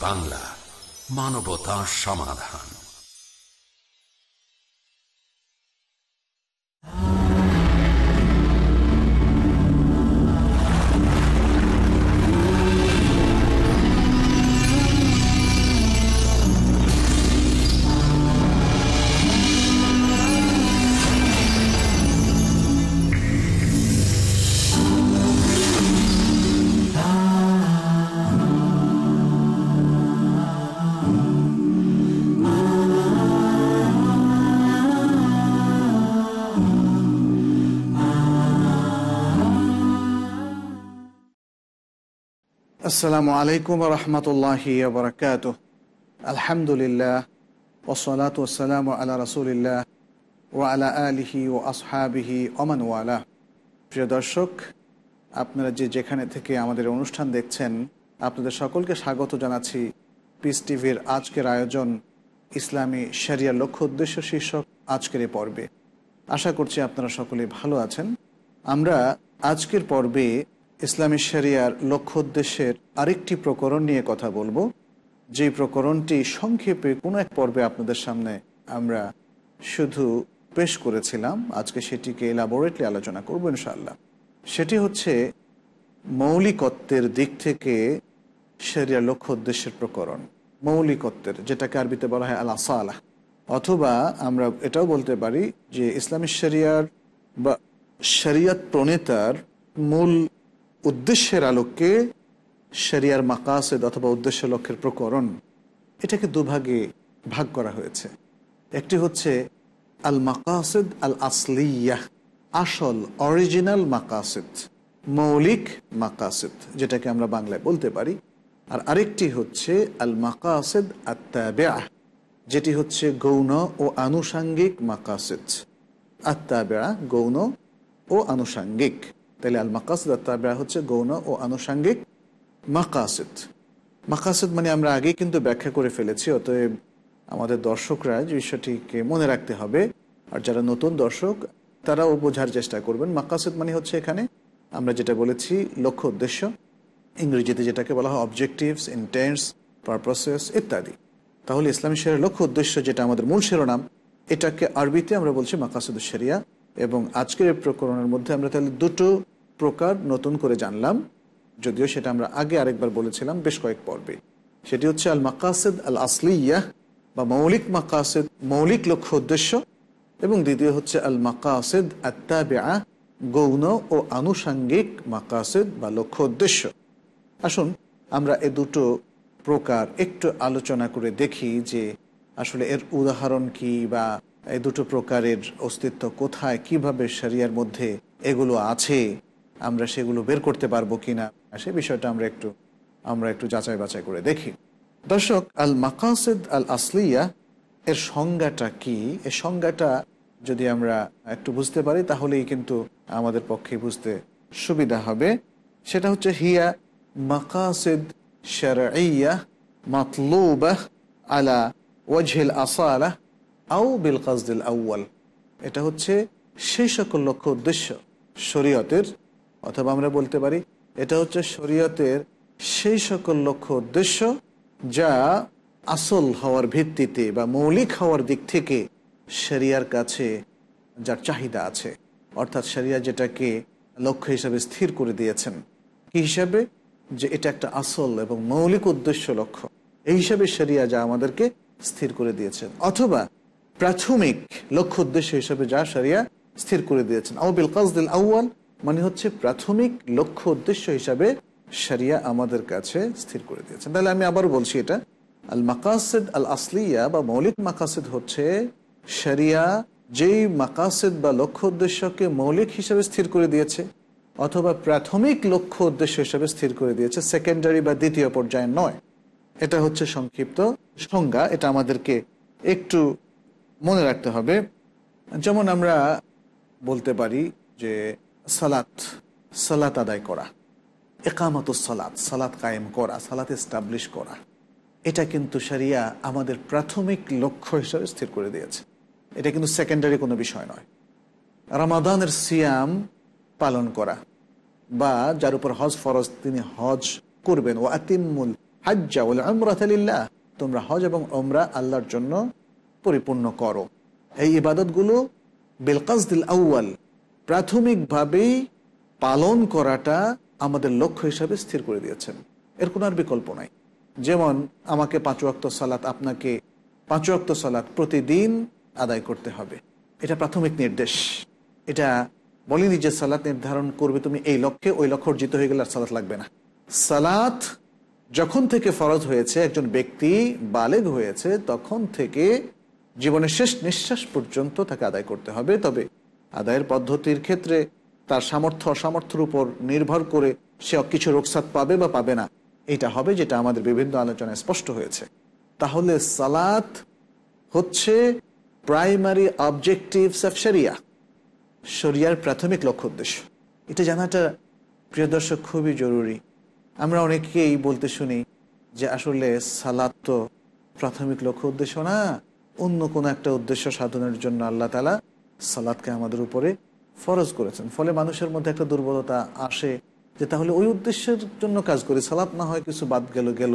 বাংলা মানবতা সমাধান। আসসালামু আলাইকুম রহমতুল্লাহি বরকাত আলহামদুলিল্লাহ ওসলাত ওসালাম আলা রসুলিল্লাহ ও আলা আলিহি ও আসহাবিহি ওমান ওয়ালা। প্রিয় দর্শক, আপনারা যে যেখানে থেকে আমাদের অনুষ্ঠান দেখছেন, আপনাদের সকলকে স্বাগত জানাচ্ছি। পিস টিভির আজকের আয়োজন ইসলামী শরিয়ার লক্ষ্য উদ্দেশ্য শীর্ষক আজকের এ পর্বে। আশা করছি আপনারা সকলে ভালো আছেন। আমরা আজকের পর্বে ইসলামী শরিয়ার লক্ষ্য উদ্দেশ্যের আরেকটি প্রকরণ নিয়ে কথা বলব। যে প্রকরণটি সংক্ষেপে কোনো এক পর্বে আপনাদের সামনে আমরা শুধু পেশ করেছিলাম, আজকে সেটিকে এলাবোরেটলি আলোচনা করব ইনশাল্লাহ সেটি হচ্ছে মৌলিকত্বের দিক থেকে শরিয়ার লক্ষ্য উদ্দেশ্যের প্রকরণ। মৌলিকত্বের, যেটাকে আরবিতে বলা হয় আল আসালাহ অথবা আমরা এটাও বলতে পারি যে ইসলামী শরিয়ার বা শরিয়ত প্রণেতার মূল উদ্দেশ্যের আলোকে শরিয়ার মাকাসেদ অথবা উদ্দেশ্য লক্ষ্যের প্রকরণ এটাকে দুভাগে ভাগ করা হয়েছে। একটি হচ্ছে আল মাকাসেদ আল আসলিয়াহ আসল অরিজিনাল মাকাসেদ, মৌলিক মাকাসেদ, যেটাকে আমরা বাংলায় বলতে পারি। আর আরেকটি হচ্ছে আল মাকাসেদ আত্মাবেআ যেটি হচ্ছে গৌণ ও আনুষাঙ্গিক মাকাসেদ। আত্মাবেআ গৌণ ও আনুষাঙ্গিক। তাহলে আল মাকাসিদ তাবেয়া হচ্ছে গৌণ ও আনুষাঙ্গিক মাকাসিদ। মাকাসিদ মানে আমরা আগে কিন্তু ব্যাখ্যা করে ফেলেছি, অতএব আমাদের দর্শকরা যে বিষয়টিকে মনে রাখতে হবে। আর যারা নতুন দর্শক, তারাও বোঝার চেষ্টা করবেন। মাকাসিদ মানে হচ্ছে এখানে আমরা যেটা বলেছি, লক্ষ্য উদ্দেশ্য। ইংরেজিতে যেটাকে বলা হয় অবজেক্টিভস ইন্টেন্স পারপাসেস ইত্যাদি। তাহলে ইসলামী শেরের লক্ষ্য উদ্দেশ্য যেটা আমাদের মূল শিরোনাম, এটাকে আরবিতে আমরা বলছি মাকাসুদ শরিয়া। এবং আজকের এই প্রকরণের মধ্যে আমরা তাহলে দুটো প্রকার নতুন করে জানলাম, যদিও সেটা আমরা আগে আরেকবার বলেছিলাম বেশ কয়েক পর্বে। সেটি হচ্ছে আল মাকাসেদ আল আসলিয়াহ বা মৌলিক মাকাসেদ, মৌলিক লক্ষ্য উদ্দেশ্য, এবং দ্বিতীয় হচ্ছে আল মাকাসেদ আত্মাবেআ গৌণ ও আনুষাঙ্গিক মাকাসেদ বা লক্ষ্য উদ্দেশ্য। আসুন আমরা এ দুটো প্রকার একটু আলোচনা করে দেখি যে আসলে এর উদাহরণ কি বা এই দুটো প্রকারের অস্তিত্ব কোথায়? কীভাবে সারিয়ার মধ্যে এগুলো আছে? আমরা সেগুলো বের করতে পারব কিনা? সে বিষয়টা আমরা একটু আমরা একটু যাচাই বাছাই করে দেখি। দর্শক আল মাকাসেদ আল আসলিয়া এর সংজ্ঞাটা কি? এর সংজ্ঞাটা যদি আমরা একটু বুঝতে পারি, তাহলেই কিন্তু আমাদের পক্ষে বুঝতে সুবিধা হবে। সেটা হচ্ছে, হিয়া মাকাসেদ শারঈয়া মাতলুবাহ আলা ওয়াজহিল আসালাহ আউ বিল কাজদিল আউ্য়াল। এটা হচ্ছে সেই সকল লক্ষ্য উদ্দেশ্য শরীয়তের, অথবা আমরা বলতে পারি এটা হচ্ছে শরীয়তের সেই সকল লক্ষ্য উদ্দেশ্য যা আসল হওয়ার ভিত্তিতে বা মৌলিক হওয়ার দিক থেকে শরিয়ার কাছে যার চাহিদা আছে। অর্থাৎ শরিয়া যেটাকে লক্ষ্য হিসাবে স্থির করে দিয়েছেন। কি হিসাবে? যে এটা একটা আসল এবং মৌলিক উদ্দেশ্য লক্ষ্য। এই হিসাবে শরিয়া যা আমাদেরকে স্থির করে দিয়েছেন। অথবা প্রাথমিক লক্ষ্য উদ্দেশ্য হিসেবে যা সারিয়া স্থির করে দিয়েছেন। আউবিল কাজদিল আউয়াল মানে হচ্ছে প্রাথমিক লক্ষ্য উদ্দেশ্য হিসাবে সারিয়া আমাদের কাছে স্থির করে দিয়েছেন। তাহলে আমি আবার বলছি এটা। আল মাকাসেদ আল আসলিয়া বা মৌলিক মাকাসেদ হচ্ছে সারিয়া যেই মাকাসেদ বা লক্ষ্য উদ্দেশ্যকে মৌলিক হিসাবে স্থির করে দিয়েছে অথবা প্রাথমিক লক্ষ্য উদ্দেশ্য হিসাবে স্থির করে দিয়েছে, সেকেন্ডারি বা দ্বিতীয় পর্যায়ে নয়। এটা হচ্ছে সংক্ষিপ্ত সংজ্ঞা। এটা আমাদেরকে একটু মনে রাখতে হবে। যেমন আমরা বলতে পারি যে সালাত সালাত আদায় করা একামত সালাত সালাত কায়েম করা, সালাত এস্টাবলিশ করা, এটা কিন্তু সারিয়া আমাদের প্রাথমিক লক্ষ্য হিসাবে স্থির করে দিয়েছে। এটা কিন্তু সেকেন্ডারি কোনো বিষয় নয়। রামাদানের সিয়াম পালন করা বা যার উপর হজ ফরজ তিনি হজ করবেন। ও আতিমুল হাজ্জা বলে আমরাতালিল্লাহ তোমরা হজ এবং ওমরা আল্লাহর জন্য পরিপূর্ণ করো। এই ইবাদতগুলো বেলকাজদিল আউ্য়াল, প্রাথমিকভাবেই পালন করাটা আমাদের লক্ষ্য হিসাবে স্থির করে দিয়েছেন। এর কোনো আর বিকল্প নাই। যেমন আমাকে পাঁচ অক্ত সালাত আপনাকে পাঁচ অক্ত সালাত প্রতিদিন আদায় করতে হবে। এটা প্রাথমিক নির্দেশ। এটা বলিনি যে সালাত নির্ধারণ করবে তুমি এই লক্ষ্যে, ওই লক্ষ্য অর্জিত হয়ে গেলে আর সালাত লাগবে না। সালাত যখন থেকে ফরজ হয়েছে, একজন ব্যক্তি বালেগ হয়েছে, তখন থেকে জীবনের শেষ নিঃশ্বাস পর্যন্ত তাকে আদায় করতে হবে। তবে আদায়ের পদ্ধতির ক্ষেত্রে তার সামর্থ্য, অসামর্থ্যের উপর নির্ভর করে সে কিছু রোকসাত পাবে বা পাবে না। এটা হবে যেটা আমাদের বিভিন্ন আলোচনায় স্পষ্ট হয়েছে। তাহলে সালাত হচ্ছে প্রাইমারি অবজেক্টিভস অফ শরিয়া শরিয়ার প্রাথমিক লক্ষ্য উদ্দেশ্য। এটা জানাটা, প্রিয় দর্শক, খুবই জরুরি। আমরা অনেকেই বলতে শুনি যে আসলে সালাত তো প্রাথমিক লক্ষ্য উদ্দেশ্য না। অন্য কোনো একটা উদ্দেশ্য সাধনের জন্য আল্লাহ তালা সালাদকে আমাদের উপরে ফরজ করেছেন। ফলে মানুষের মধ্যে একটা দুর্বলতা আসে যে তাহলে ওই উদ্দেশ্যের জন্য কাজ করি, সালাত না হয় কিছু বাদ গেল গেল,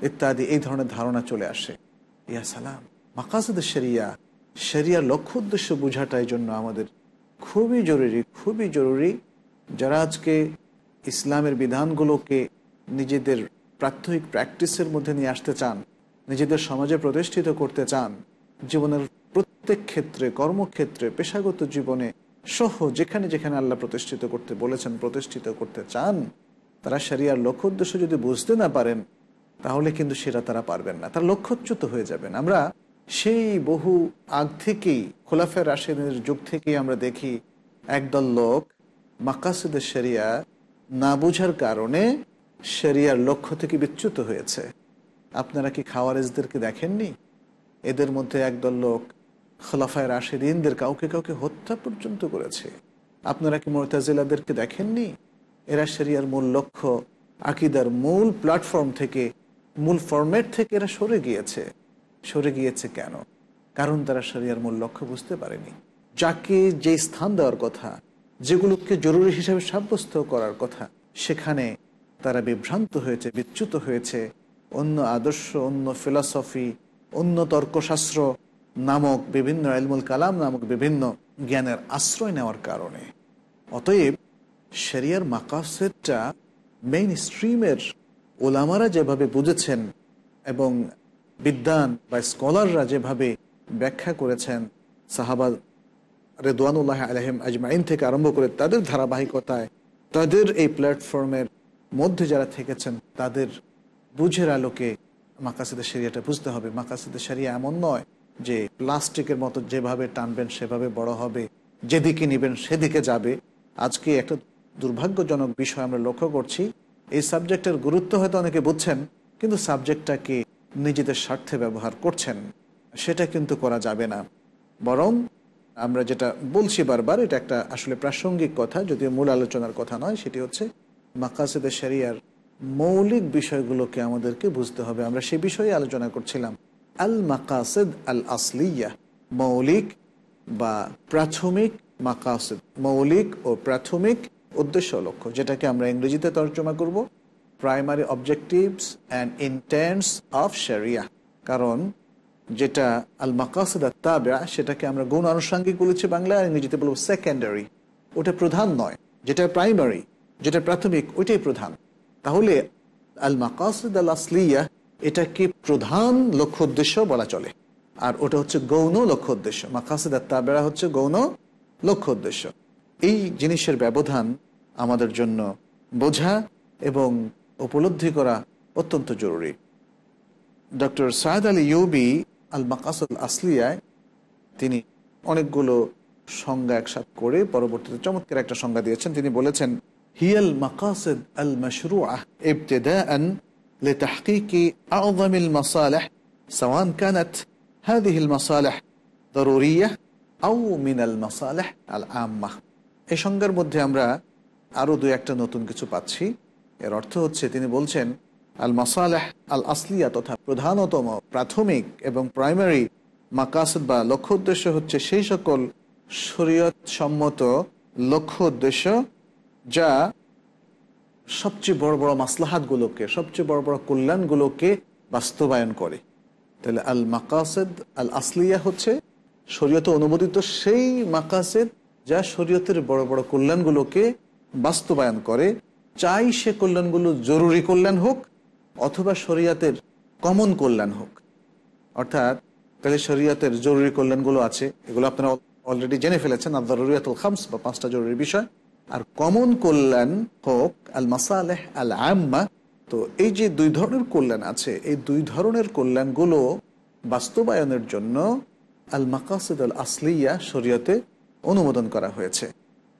ইত্যাদি, এই ধরনের ধারণা চলে আসে। ইয়া সালাম, মাকাসদ শরিয়া, শরিয়ার লক্ষ্য উদ্দেশ্য বোঝাটাই জন্য আমাদের খুবই জরুরি খুবই জরুরি যারা আজকে ইসলামের বিধানগুলোকে নিজেদের প্রাত্যহিক প্র্যাকটিসের মধ্যে নিয়ে আসতে চান, নিজেদের সমাজে প্রতিষ্ঠিত করতে চান জীবনের প্রত্যেক ক্ষেত্রে, কর্মক্ষেত্রে, পেশাগত জীবনে সহ যেখানে যেখানে আল্লাহ প্রতিষ্ঠিত করতে বলেছেন, প্রতিষ্ঠিত করতে চান, তারা সারিয়ার লক্ষ্য উদ্দেশ্য যদি বুঝতে না পারেন, তাহলে কিন্তু সেটা তারা পারবেন না। তার লক্ষ্যচ্যুত হয়ে যাবেন। আমরা সেই বহু আগ থেকেই খোলাফের রাশেদের যুগ থেকেই আমরা দেখি, একদল লোক মাকাসুদের শরিয়া না বুঝার কারণে শরিয়ার লক্ষ্য থেকে বিচ্যুত হয়েছে। আপনারা কি খাওয়ারেজদেরকে দেখেননি? এদের মধ্যে একদল লোক খোলাফায় রাশেদিনদের কাউকে কাউকে হত্যা পর্যন্ত করেছে। আপনারা কি মোরতাজিলাদেরকে দেখেননি? এরা শরিয়ার মূল লক্ষ্য, আকিদার মূল প্ল্যাটফর্ম থেকে, মূল ফরম্যাট থেকে এরা সরে গিয়েছে। সরে গিয়েছে কেন? কারণ তারা শরিয়ার মূল লক্ষ্য বুঝতে পারেনি। যাকে যে স্থান দেওয়ার কথা, যেগুলোকে জরুরি হিসাবে সাব্যস্ত করার কথা, সেখানে তারা বিভ্রান্ত হয়েছে, বিচ্যুত হয়েছে। অন্য আদর্শ, অন্য ফিলসফি অন্য তর্কশাস্ত্র নামক বিভিন্ন এলমুল কালাম নামক বিভিন্ন জ্ঞানের আশ্রয় নেওয়ার কারণে। অতএব শরিয়ার মাকাসেদটা মেইন স্ট্রিমের ওলামারা যেভাবে বুঝেছেন এবং বিদ্যান বা স্কলাররা যেভাবে ব্যাখ্যা করেছেন, সাহাবা রেদওয়ানুল্লাহ আলহিম আজমাইন থেকে আরম্ভ করে তাদের ধারাবাহিকতায়, তাদের এই প্ল্যাটফর্মের মধ্যে যারা থেকেছেন, তাদের বুঝের আলোকে মাকাসিদের সেরিয়াটা বুঝতে হবে, মাকাসিদের সেরিয়া এমন নয় যে প্লাস্টিকের মতো যেভাবে টানবেন সেভাবে বড় হবে, যেদিকে নেবেন সেদিকে যাবে। আজকে একটা দুর্ভাগ্যজনক বিষয় আমরা লক্ষ্য করছি, এই সাবজেক্টের গুরুত্ব হয়তো অনেকে বুঝছেন, কিন্তু সাবজেক্টটাকে নিজেদের স্বার্থে ব্যবহার করছেন, সেটা কিন্তু করা যাবে না। বরং আমরা যেটা বলছি বারবার, এটা একটা আসলে প্রাসঙ্গিক কথা, যদিও মূল আলোচনার কথা নয়, সেটি হচ্ছে মাকাসেদে শরিয়ার মৌলিক বিষয়গুলোকে আমাদেরকে বুঝতে হবে। আমরা সে বিষয়ে আলোচনা করছিলাম। আল মাকাসেদ আল আসলিয়া মৌলিক বা প্রাথমিক মাকাসেদ। মৌলিক ও প্রাথমিক উদ্দেশ্য লক্ষ্য, যেটাকে আমরা ইংরেজিতে তর্জমা করব। Primary objectives and intents of sharia কারণ যেটা আল মাকাসেদ তাবা সেটাকে আমরা গুণ আনুষাঙ্গিক বলেছি বাংলা আর ইংরেজিতে বলব সেকেন্ডারি ওটা প্রধান নয়, যেটা প্রাইমারি যেটা প্রাথমিক, ওইটাই প্রধান। তাহলে আল মাকাসেদ আল আসলিয়া এটাকে প্রধান লক্ষ্য উদ্দেশ্য বলা চলে। আর ওটা হচ্ছে গৌণ লক্ষ্য উদ্দেশ্য। মাকাসেদ তাবেরা হচ্ছে গৌণ লক্ষ্য উদ্দেশ্য। এই জিনিসের ব্যবধান আমাদের জন্য বোঝা এবং উপলব্ধি করা অত্যন্ত জরুরি। ডক্টর সায়দ আলী ইউবি আল মাকাসুল আসলিয়ায় তিনি অনেকগুলো সংজ্ঞা একসাথ করে পরবর্তীতে চমৎকার একটা সংজ্ঞা দিয়েছেন। তিনি বলেছেন হিয়াল মাকাসিদ আল মশরুআ ابتداء لتحقيق أعظم المصالح سواء كانت هذه المصالح ضرورية أو من المصالح العامة এই সংজ্ঞার মধ্যে আমরা আরও দু একটা নতুন কিছু পাচ্ছি এর অর্থ হচ্ছে তিনি বলছেন আল মাসালেহ আল আসলিয়া তথা প্রধানতম প্রাথমিক এবং প্রাইমারি মাকাসদ বা লক্ষ্য উদ্দেশ্য হচ্ছে সেই সকল শরীয়ত সম্মত লক্ষ্য উদ্দেশ্য যা সবচেয়ে বড় বড় মাসলাহাতগুলোকে, সবচেয়ে বড় বড় কল্যাণগুলোকে বাস্তবায়ন করে। তাহলে আল মাকাসেদ, আল আসলিয়া হচ্ছে শরীয়তে অনুমোদিত সেই মাকাসেদ যা শরীয়তের বড় বড় কল্যাণগুলোকে বাস্তবায়ন করে। চাই সে কল্যাণগুলো জরুরি কল্যাণ হোক অথবা শরীয়তের কমন কল্যাণ হোক। অর্থাৎ তাহলে শরীয়তের জরুরি কল্যাণগুলো আছে, এগুলো আপনারা অলরেডি জেনে ফেলেছেন আর জরুরিয়াতুল খামস বা পাঁচটা জরুরি বিষয়। আর কমন কল্যাণ হোক আল মাসালেহ আল আম্মা তো এই যে দুই ধরনের কল্যাণ আছে, এই দুই ধরনের কল্যাণগুলো বাস্তবায়নের জন্য আল মাকাসিদ আল আসলিয়া শরীয়তে অনুমোদন করা হয়েছে।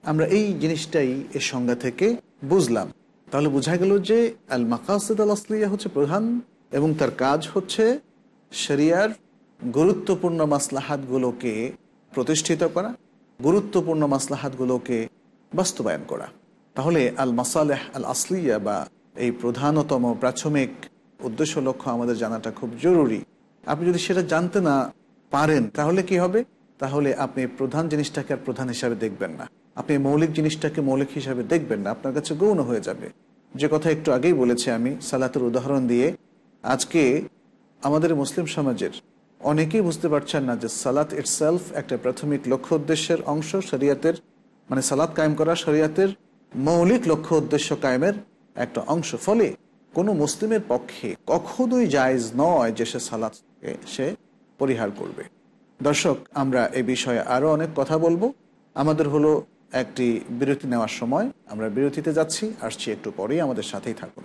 আমরা এই জিনিসটাই এর সংজ্ঞা থেকে বুঝলাম। তাহলে বোঝা গেল যে আল মাকাসিদ আল আসলিয়া হচ্ছে প্রধান এবং তার কাজ হচ্ছে শরিয়ার গুরুত্বপূর্ণ মাসলাহাতগুলোকে প্রতিষ্ঠিত করা, গুরুত্বপূর্ণ মাসলাহাতগুলোকে বাস্তবায়ন করা। তাহলে আল মাসালেহ আল আসলিয়া বা এই প্রধানতম প্রাথমিক উদ্দেশ্য লক্ষ্য আমাদের জানাটা খুব জরুরি। আপনি যদি সেটা জানতে না পারেন, তাহলে কি হবে? তাহলে আপনি প্রধান জিনিসটাকে আর প্রধান হিসাবে দেখবেন না। আপনি মৌলিক জিনিসটাকে মৌলিক হিসাবে দেখবেন না, আপনার কাছে গৌণ হয়ে যাবে। যে কথা একটু আগেই বলেছি আমি, সালাতের উদাহরণ দিয়ে, আজকে আমাদের মুসলিম সমাজের অনেকেই বুঝতে পারছেন না যে সালাত ইটসেলফ একটা প্রাথমিক লক্ষ্য উদ্দেশ্যের অংশ, শরিয়াতের মানে সালাত কায়েম করা শরিয়াতের মৌলিক লক্ষ্য উদ্দেশ্য কায়েমের একটা অংশ। ফলে কোনো মুসলিমের পক্ষে কখনোই জায়জ নয় যে সে সালাতকে সে পরিহার করবে। দর্শক, আমরা এ বিষয়ে আরও অনেক কথা বলব। আমাদের হলো একটি বিরতি নেওয়ার সময়। আমরা বিরতিতে যাচ্ছি, আসছি একটু পরেই। আমাদের সাথেই থাকুন।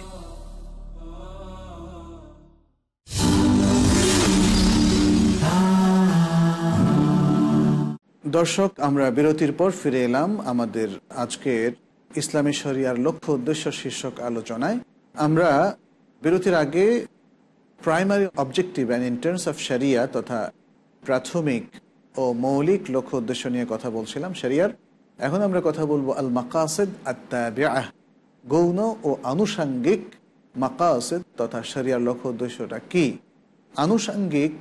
দর্শক, আমরা বিরতির পর ফিরে এলাম আমাদের আজকের ইসলামী শরিয়ার লক্ষ্য উদ্দেশ্য শীর্ষক আলোচনায়। আমরা বিরতির আগে primary objective and interns of sharia তথা প্রাথমিক ও মৌলিক লক্ষ্য উদ্দেশ্য নিয়ে কথা বলছিলাম শরিয়ার। এখন আমরা কথা বলব আল মাকাসেদ আত্মাবিআহ গৌণ ও আনুষাঙ্গিক মাকাসেদ তথা শরিয়ার লক্ষ্য উদ্দেশ্যটা কি? আনুষাঙ্গিক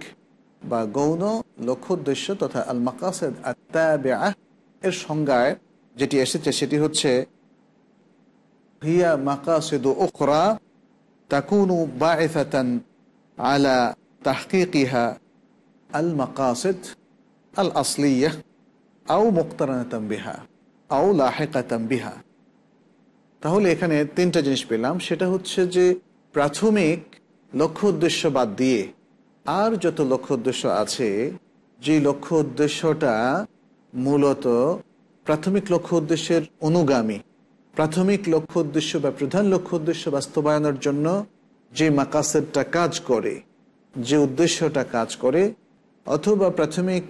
বা গৌণ লক্ষ্য উদ্দেশ্য তথা আল মাকাসেদ আত্মাবিআহ এর সংজ্ঞায় যেটি এসেছে সেটি হচ্ছে আও বিহা। তাহলে এখানে তিনটা জিনিস পেলাম। সেটা হচ্ছে যে প্রাথমিক লক্ষ্য উদ্দেশ্য বাদ দিয়ে আর যত লক্ষ্য উদ্দেশ্য আছে, যে লক্ষ্য উদ্দেশ্যটা মূলত প্রাথমিক লক্ষ্য উদ্দেশ্যের অনুগামী, প্রাথমিক লক্ষ্য উদ্দেশ্য বা প্রধান লক্ষ্য উদ্দেশ্য বাস্তবায়নের জন্য যে মাকাসেরটা কাজ করে, যে উদ্দেশ্যটা কাজ করে, অথবা প্রাথমিক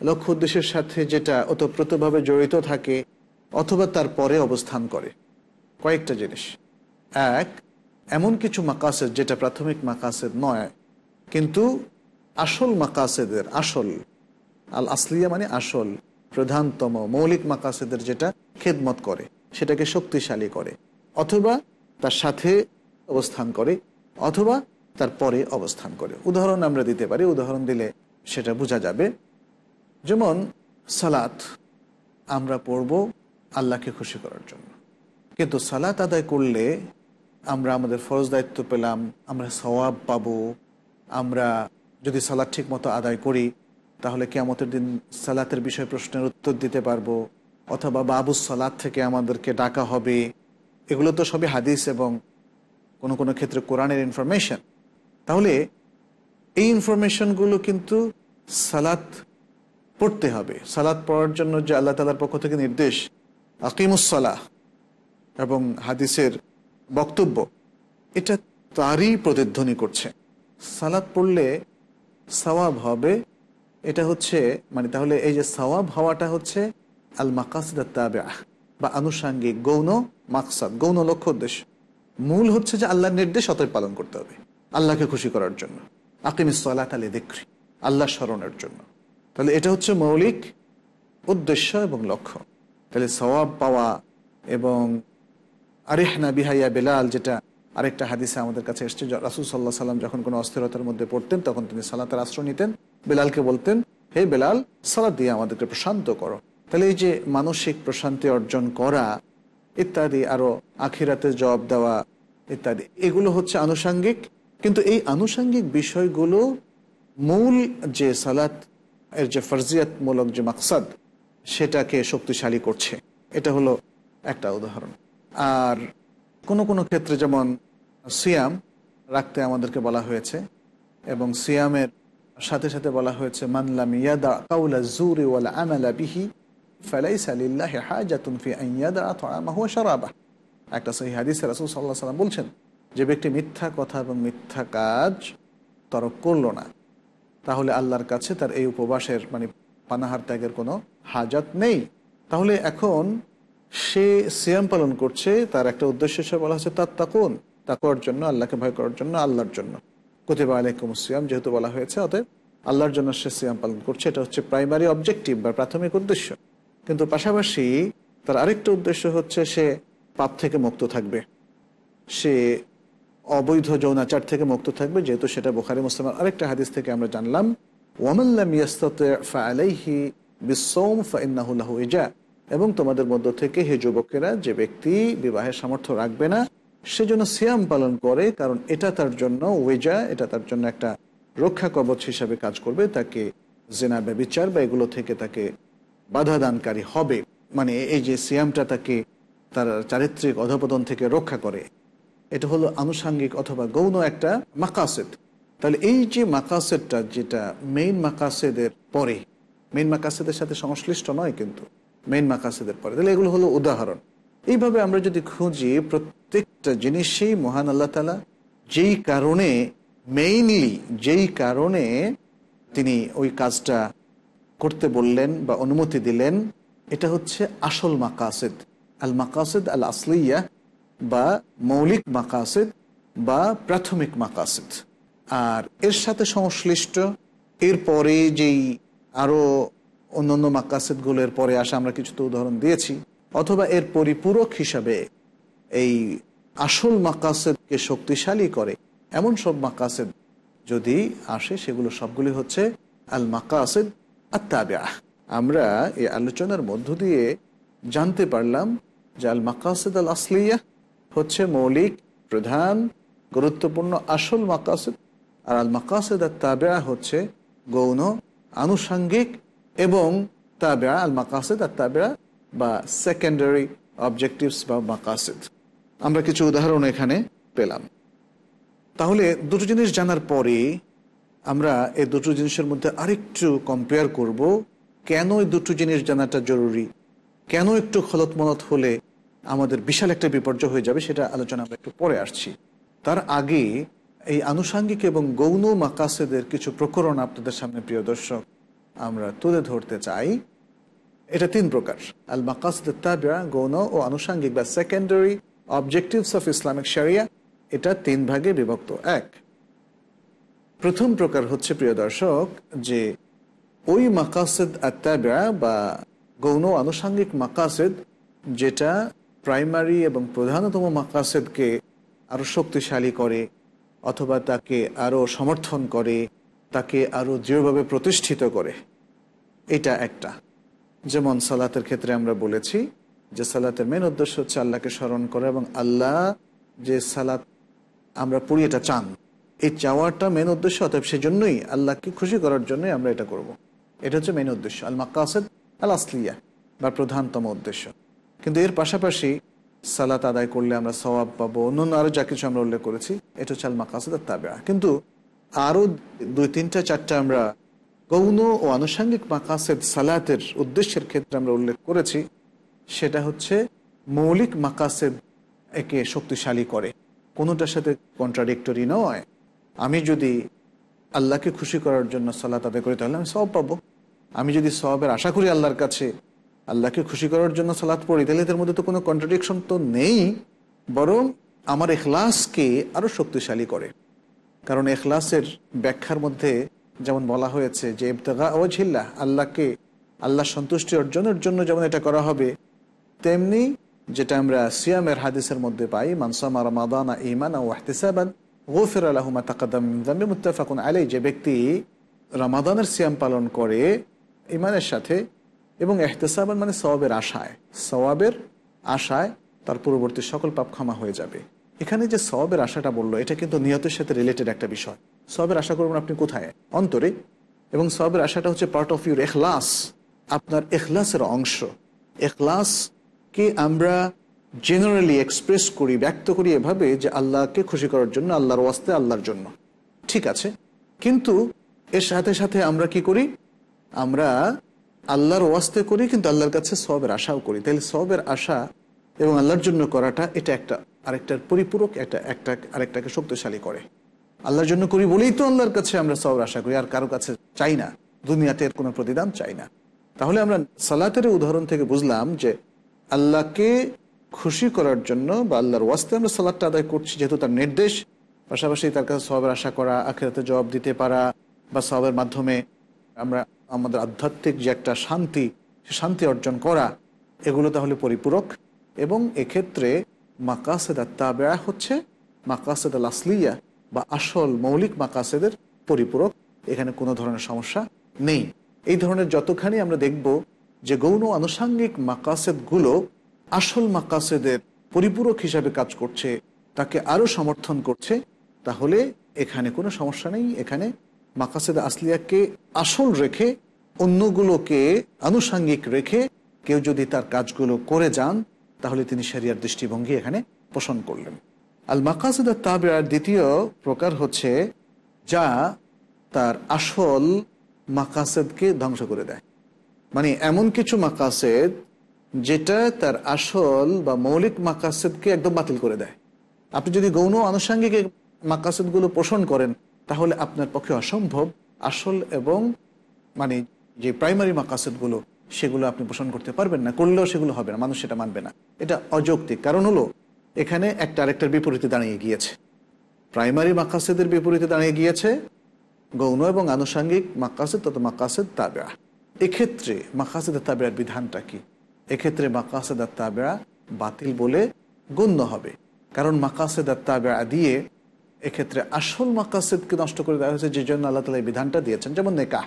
লক্ষ্য উদ্দেশ্যের সাথে যেটা ওতপ্রোতভাবে জড়িত থাকে, অথবা তার পরে অবস্থান করে। কয়েকটা জিনিস। এক, এমন কিছু মাকাসের যেটা প্রাথমিক মাকাসের নয় কিন্তু আসল মাকাসেদের আসল, আল আসলিয়া মানে আসল, প্রধানতম মৌলিক মাকাসেদের যেটা খেদমত করে, সেটাকে শক্তিশালী করে, অথবা তার সাথে অবস্থান করে, অথবা তার পরে অবস্থান করে। উদাহরণ আমরা দিতে পারি, উদাহরণ দিলে সেটা বোঝা যাবে। যেমন সালাত আমরা পড়ব আল্লাহকে খুশি করার জন্য। কিন্তু সালাত আদায় করলে আমরা আমাদের ফরজ দায়িত্ব পেলাম, আমরা সওয়াব পাবো আমরা যদি সালাদ ঠিক মতো আদায় করি, তাহলে কেয়ামতের দিন সালাতের বিষয়ে প্রশ্নের উত্তর দিতে পারব। অথবা বাবু সালাদ থেকে আমাদেরকে ডাকা হবে। এগুলো তো সবই হাদিস এবং কোনো কোনো ক্ষেত্রে কোরআনের ইনফরমেশন তাহলে এই ইনফরমেশনগুলো কিন্তু সালাত পড়তে হবে। সালাত পড়ার জন্য যে আল্লাহ তালার পক্ষ থেকে নির্দেশ আকিমুসলাহ এবং হাদিসের বক্তব্য, এটা তারই প্রতিধ্বনি করছে। সালাত পড়লে সওয়াব হবে, এটা হচ্ছে মানে তাহলে এই যে সওয়াব হওয়াটা হচ্ছে আল মাকাসিদ বা আনুষাঙ্গিক গৌণ মাকসাদ, গৌণ লক্ষ্য উদ্দেশ্য। মূল হচ্ছে যে আল্লাহর নির্দেশ অতই পালন করতে হবে, আল্লাহকে খুশি করার জন্য। আকিমিস সালাত আলী দেখি আল্লাহ স্মরণের জন্য। তাহলে এটা হচ্ছে মৌলিক উদ্দেশ্য এবং লক্ষ্য। তাহলে সওয়াব পাওয়া এবং আরেহনা বিহাইয়া বেলাল যেটা আরেকটা হাদিসে আমাদের কাছে এসছে রাসুল সাল্লাহ সাল্লাম যখন কোনো অস্থিরতার মধ্যে পড়তেন, তখন তিনি সালাতের আশ্রয় নিতেন। বেলালকে বলতেন, হে বেলাল সালাদ দিয়ে আমাদেরকে প্রশান্ত করো। তাহলে এই যে মানসিক প্রশান্তি অর্জন করা, ইত্যাদি আরও আখিরাতে জবাব দেওয়া, ইত্যাদি, এগুলো হচ্ছে আনুষাঙ্গিক। কিন্তু এই আনুষাঙ্গিক বিষয়গুলো মূল যে সালাত, এর যে ফরজিয়াতমূলক যে মাকসাদ, সেটাকে শক্তিশালী করছে। এটা হলো একটা উদাহরণ। আর কোনো কোনো ক্ষেত্রে যেমন সিয়াম রাখতে আমাদেরকে বলা হয়েছে এবং সিয়ামের সাথে সাথে বলা হয়েছে মানলাম ইয়াদা কাউলা জুরি ওয়ালা আমালা বিহি ফালাইসা লিল্লাহি হাজাতুন ফি আন ইয়াদা তাআমাহু ওয়া শারাবাহ। একটা সহি হাদিসে রাসূল আলাইহি সাল্লাম বলছেন, যে ব্যক্তি মিথ্যা কথা এবং মিথ্যা কাজ তরক করল না, তাহলে আল্লাহর কাছে তার এই উপবাসের মানে পানাহার ত্যাগের কোনো হাজাত নেই। তাহলে এখন সে সিয়াম পালন করছে, তার একটা উদ্দেশ্য হিসেবে বলা হচ্ছে তার তাকুন তাকুয়ার জন্য, আল্লাহকে ভয় করার জন্য, আল্লাহর জন্য। কতিবা আলাইকুম সিয়াম যেহেতু বলা হয়েছে, অতএব আল্লাহর জন্য সে সিয়াম পালন করছে, এটা হচ্ছে প্রাইমারি অবজেক্টিভ বা প্রাথমিক উদ্দেশ্য। কিন্তু পাশাপাশি তার আরেকটা উদ্দেশ্য হচ্ছে সে পাপ থেকে মুক্ত থাকবে। সে অবৈধ যৌনাচার থেকে মুক্ত থাকবে, যেহেতু সেটা বোখারি মুসলমান আরেকটা হাদিস থেকে আমরা জানলাম ওয়ামাল্লাম ইয়াস্তাতে ফালাইহি বিসৌম ফাইন্নাহুল্লাহু ইজা। এবং তোমাদের মধ্য থেকে হে যুবকেরা, যে ব্যক্তি বিবাহের সামর্থ্য রাখবে না সেজন্য সিয়াম পালন করে, কারণ এটা তার জন্য ওয়েজা, এটা তার জন্য একটা রক্ষা কবচ হিসাবে কাজ করবে, তাকে জেনা, ব্যবিচার বা এগুলো থেকে তাকে বাধা দানকারী হবে। মানে এই যে সিয়ামটা তাকে তার চারিত্রিক অধপতন থেকে রক্ষা করে, এটা হলো আনুষাঙ্গিক অথবা গৌণ একটা মাকাসেদ। তাহলে এই যে মাকাসেদটা, যেটা মেইন মাকাসেদের পরে মেইন মাকাসেদের সাথে সংশ্লিষ্ট নয় কিন্তু মেইন মাকাসেদের পরে তাহলে এগুলো হলো উদাহরণ। এইভাবে আমরা যদি খুঁজি, প্রত্যেকটা জিনিসেই মহান আল্লাহ তালা যেই কারণে মেইনলি যেই কারণে তিনি ওই কাজটা করতে বললেন বা অনুমতি দিলেন, এটা হচ্ছে আসল মাকাসেদ। আল মাকাসেদ আল আসলিয়া বা মৌলিক মাকাসেদ বা প্রাথমিক মাকাসেদ। আর এর সাথে সংশ্লিষ্ট, এরপরে যেই আরও অন্যান্য মাকাসেদগুলোর পরে আসা আমরা কিছু তো উদাহরণ দিয়েছি। অথবা এর পরিপূরক হিসাবে এই আসল মাকাসেদকে শক্তিশালী করে। এমন সব মাকাসেদ যদি আসে, সেগুলো সবগুলি হচ্ছে আল মাকাসেদ আত্মাব্যা আমরা এই আলোচনার মধ্য দিয়ে জানতে পারলাম যে আল মাকাসেদ আল আসলিয়া হচ্ছে মৌলিক, প্রধান, গুরুত্বপূর্ণ আসল মাকাসেদ। আর আল মাকাসেদ আর তাবেয়া হচ্ছে গৌণ, আনুষাঙ্গিক এবং তাবেয়া আল মাকাসেদ আর তাবেয়া বা সেকেন্ডারি অবজেক্টিভস বা মাকাসেদ। আমরা কিছু উদাহরণ এখানে পেলাম। তাহলে দুটো জিনিস জানার পরে আমরা এই দুটো জিনিসের মধ্যে আরেকটু কম্পেয়ার করব, কেন এই দুটো জিনিস জানাটা জরুরি? কেন একটু খলত মনত হলে আমাদের বিশাল একটা বিপর্যয় হয়ে যাবে সেটা আলোচনা আমরা একটু পরে আসছি। তার আগে এই আনুষাঙ্গিক এবং গৌণ মাকাসেদের কিছু প্রকরণ আপনাদের সামনে, প্রিয় দর্শক। আমরা তুলে ধরতে চাই, এটা তিন প্রকার। আল তাবিয়া, গৌণ ও আনুষাঙ্গিক বা সেকেন্ডারি অবজেক্টিভস অফ ইসলামিক শরিয়া এটা তিন ভাগে বিভক্ত। এক, প্রথম প্রকার হচ্ছে, প্রিয় দর্শক, যে ওই মাকাসেদ আত্মাবিয়া বা গৌণ আনুষাঙ্গিক মাকাসেদ, যেটা প্রাইমারি এবং প্রধানতম মাকাসেদকে আরও শক্তিশালী করে, অথবা তাকে আরও সমর্থন করে তাকে আরও দৃঢ়ভাবে প্রতিষ্ঠিত করে। এটা একটা। যেমন সালাতের ক্ষেত্রে আমরা বলেছি যে সালাতের মেন উদ্দেশ্য হচ্ছে আল্লাহকে স্মরণ করা এবং আল্লাহ যে সালাত আমরা পড়ি, এটা চান। এই চাওয়াটা মেন উদ্দেশ্য, অতএব সেজন্যই আল্লাহকে খুশি করার জন্যই আমরা এটা করব। এটা হচ্ছে মেন উদ্দেশ্য। আল মাকাসেদ আল আসলিয়া বা প্রধানতম উদ্দেশ্য। কিন্তু এর পাশাপাশি সালাত আদায় করলে আমরা সওয়াব পাবো। অন্যান্য আরও যা কিছু আমরা উল্লেখ করেছি, এটা হচ্ছে আল মাকাসেদ আর তাবেয়া কিন্তু আরও দুই, তিনটা, চারটা আমরা গৌণ ও আনুষাঙ্গিক মাকাসেদ সালাতের উদ্দেশ্যের ক্ষেত্রে আমরা উল্লেখ করেছি, সেটা হচ্ছে মৌলিক মাকাসেদ একে শক্তিশালী করে। কোনোটার সাথে কন্ট্রাডিক্টরি নয়। আমি যদি আল্লাহকে খুশি করার জন্য সালাত আদায় করি, তাহলে আমি সব পাবো। আমি যদি সবের আশা করি আল্লাহর কাছে আল্লাহকে খুশি করার জন্য সালাত পড়ি, তাহলে এদের মধ্যে তো কোনো কন্ট্রাডিকশন তো নেই, বরং আমার এখলাসকে আরও শক্তিশালী করে। কারণ এখলাসের ব্যাখ্যার মধ্যে যেমন বলা হয়েছে যে, ইবতগা ওয়াজহিল্লাহ আল্লাহকে, আল্লাহ সন্তুষ্টি অর্জনের জন্য যেমন এটা করা হবে, তেমনি যেটা আমরা সিয়ামের হাদিসের মধ্যে পাই মানসামা রমাদানা ইমান ও ওয়াহতিসাবান গোফির আলহমা তাকাদাম মুত্তাফাকুন আলাই যে ব্যক্তি রমাদানের সিয়াম পালন করে ইমানের সাথে এবং এহতেসাবান মানে সওয়াবের আশায় সওয়াবের আশায় তার পূর্ববর্তী সকল পাপ ক্ষমা হয়ে যাবে। এখানে যে সবের আশাটা বলল, এটা কিন্তু নিয়তের সাথে রিলেটেড একটা বিষয়। সবের আশা করবেন আপনি কোথায়? অন্তরে। এবং সবের আশাটা হচ্ছে পার্ট অফ ইউর এখলাস আপনার এখলাসের অংশ। এখলাসকে আমরা জেনারেলি এক্সপ্রেস করি, ব্যক্ত করি এভাবে যে আল্লাহকে খুশি করার জন্য, আল্লাহর ওয়াস্তে, আল্লাহর জন্য। ঠিক আছে? কিন্তু এর সাথে সাথে আমরা কি করি? আমরা আল্লাহর ওয়াস্তে করি, কিন্তু আল্লাহর কাছে সবের আশাও করি। তাহলে সবের আশা এবং আল্লাহর জন্য করাটা এটা একটা আরেকটার পরিপূরক একটা একটা, আরেকটাকে শক্তিশালী করে। আল্লাহর জন্য করি বলেই তো আল্লাহর কাছে আমরা সব আশা করি, আর কারও কাছে চাই না। দুনিয়াতে এর কোনো প্রতিদান চাই না। তাহলে আমরা সালাতের উদাহরণ থেকে বুঝলাম যে আল্লাহকে খুশি করার জন্য বা আল্লাহর ওয়াস্তে আমরা সালাদটা আদায় করছি যেহেতু তার নির্দেশ, পাশাপাশি তার কাছে সবের আশা করা, আখেরাতে জবাব দিতে পারা বা সবের মাধ্যমে আমরা আমাদের আধ্যাত্মিক যে একটা শান্তি, সে শান্তি অর্জন করা, এগুলো তাহলে পরিপূরক। এবং এক্ষেত্রে মাকাসেদ তাবেয়া হচ্ছে মাকাসেদ আল আসলিয়া বা আসল মৌলিক মাকাসেদের পরিপূরক। এখানে কোনো ধরনের সমস্যা নেই। এই ধরনের যতখানি আমরা দেখব যে গৌণ আনুষাঙ্গিক মাকাসেদগুলো আসল মাকাসেদের পরিপূরক হিসাবে কাজ করছে, তাকে আরও সমর্থন করছে, তাহলে এখানে কোনো সমস্যা নেই। এখানে মাকাসেদ আসলিয়াকে আসল রেখে, অন্যগুলোকে আনুষাঙ্গিক রেখে কেউ যদি তার কাজগুলো করে যান তাহলে তিনি শরিয়ার দৃষ্টিভঙ্গি এখানে পোষণ করলেন। আল মাকাসেদ তাবেয়ার দ্বিতীয় প্রকার হচ্ছে যা তার আসল মাকাসেদকে ধ্বংস করে দেয়। মানে এমন কিছু মাকাসেদ যেটা তার আসল বা মৌলিক মাকাসেদকে একদম বাতিল করে দেয়। আপনি যদি গৌণ আনুষাঙ্গিক মাকাসেদগুলো পোষণ করেন, তাহলে আপনার পক্ষে অসম্ভব আসল এবং মানে যে প্রাইমারি মাকাসেদগুলো সেগুলো আপনি পোষণ করতে পারবেন না, করলেও সেগুলো হবে না, মানুষ সেটা মানবে না। এটা অযৌক্তিক। কারণ হলো, এখানে একটা আরেকটার বিপরীতে দাঁড়িয়ে গিয়েছে। প্রাইমারি মাকাসেদের বিপরীতে দাঁড়িয়ে গিয়েছে গৌণ এবং আনুষাঙ্গিক মাকাসেদ তত মাকাসেদ তাবেয়া। এক্ষেত্রে মাকাসেদ তাবেয়ার বিধানটা কি? এক্ষেত্রে মাকাসেদ তাবেয়া বাতিল বলে গণ্য হবে। কারণ মাকাসেদ তাবেয়া দিয়ে এক্ষেত্রে আসল মাকাসেদকে নষ্ট করে দেওয়া হয়েছে যে জন্য আল্লাহ তালা এই বিধানটা দিয়েছেন। যেমন নেকাহ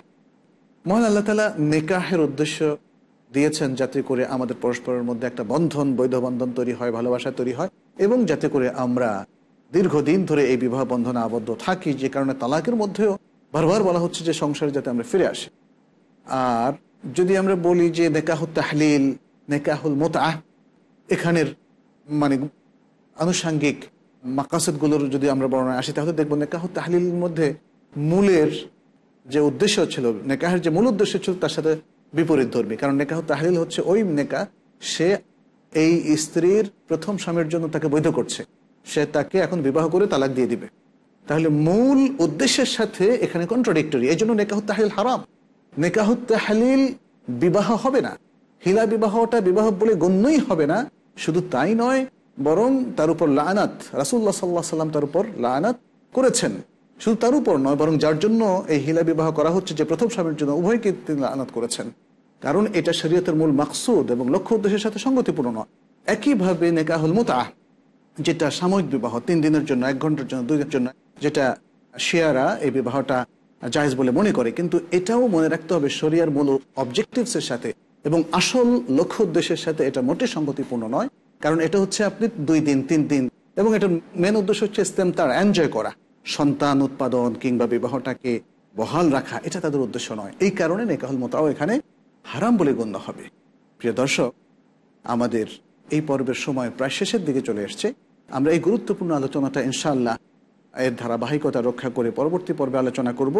মহান আল্লাহ তালা নেকাহের উদ্দেশ্য দিয়েছেন যাতে করে আমাদের পরস্পরের মধ্যে একটা বন্ধন, বৈধ বন্ধন তৈরি হয়, ভালোবাসা তৈরি হয়, এবং যাতে করে আমরা দীর্ঘদিন ধরে এই বিবাহ বন্ধনে আবদ্ধ থাকি, যে কারণে তালাকের মধ্যেও বারবার বলা হচ্ছে যে সংসারে যাতে আমরা ফিরে আসি। আর যদি আমরা বলি যে নেকাহুল তাহলিল, নেকাহুল মোতা এখানের মানে আনুষাঙ্গিক মাকাসেদগুলোর যদি আমরা বর্ণনায় আসি, তাহলে দেখব নেকাহুল তাহলিলের মধ্যে মূলের যে উদ্দেশ্য ছিল, নেকাহের যে মূল উদ্দেশ্য ছিল তার সাথে বিপরীত ধর্মী। কারণ নেকাহ তাহলিল হচ্ছে ওই নেকা, সে এই স্ত্রীর প্রথম স্বামীর জন্য তাকে বৈধ করছে। সে তাকে এখন বিবাহ করে তালাক দিয়ে দিবে। তাহলে মূল উদ্দেশ্যের সাথে এখানে কন্ট্রাডিক্টরি এই জন্য নেকাহ তাহলিল হারাম। নেকাহ তাহলিল বিবাহ হবে না। হিলা বিবাহটা বিবাহ বলে গণ্যই হবে না। শুধু তাই নয়, বরং তার উপর লানাত রাসুল্লাহ সাল্লাহ সাল্লাম তার উপর লানাত করেছেন। শুধু তার উপর নয়, বরং যার জন্য এই হিলা বিবাহ করা হচ্ছে যে প্রথম স্বামীর জন্য উভয়কে তিনি লানাত করেছেন। কারণ এটা শরীয়তের মূল মাকসুদ এবং লক্ষ্য উদ্দেশ্যের সাথে সঙ্গতিপূর্ণ একইভাবে নেকাহুল মোতা যেটা সাময়িক বিবাহ, তিন দিনের জন্য, এক ঘণ্টার জন্য দুই দিনের জন্য, যেটা শিয়ারা এই বিবাহটা জায়জ বলে মনে করে, কিন্তু এটাও মনে রাখতে হবে শরিয়ার মূল অবজেক্টিভসের সাথে এবং আসল লক্ষ্য উদ্দেশ্যের সাথে এটা মোটে সঙ্গতিপূর্ণ নয়। কারণ এটা হচ্ছে আপনি দুই দিন, তিন দিন, এবং এটার মেন উদ্দেশ্য হচ্ছে ইস্তেম তার এনজয় করা। সন্তান উৎপাদন কিংবা বিবাহটাকে বহাল রাখা, এটা তাদের উদ্দেশ্য নয়। এই কারণে নেকাহুল মোতাও এখানে হারাম বলে গণ্য হবে। প্রিয় দর্শক, আমাদের এই পর্বের সময় প্রায় শেষের দিকে চলে এসছে। আমরা এই গুরুত্বপূর্ণ আলোচনাটা ইনশাআল্লাহ এর ধারাবাহিকতা রক্ষা করে পরবর্তী পর্বে আলোচনা করব।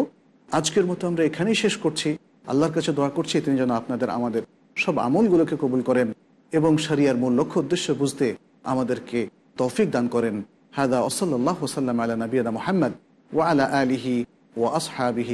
আজকের মতো আমরা এখানেই শেষ করছি। আল্লাহর কাছে দোয়া করছি, তিনি যেন আপনাদের আমাদের সব আমলগুলোকে কবুল করেন এবং সারিয়ার মূল লক্ষ্য, উদ্দেশ্য বুঝতে আমাদেরকে তৌফিক দান করেন। হাদা ওসল্লাহ ওসাল্লাম আলা নবীনা মোহাম্মদ ওয়া আলা আলিহি ওয়া আসহাবিহি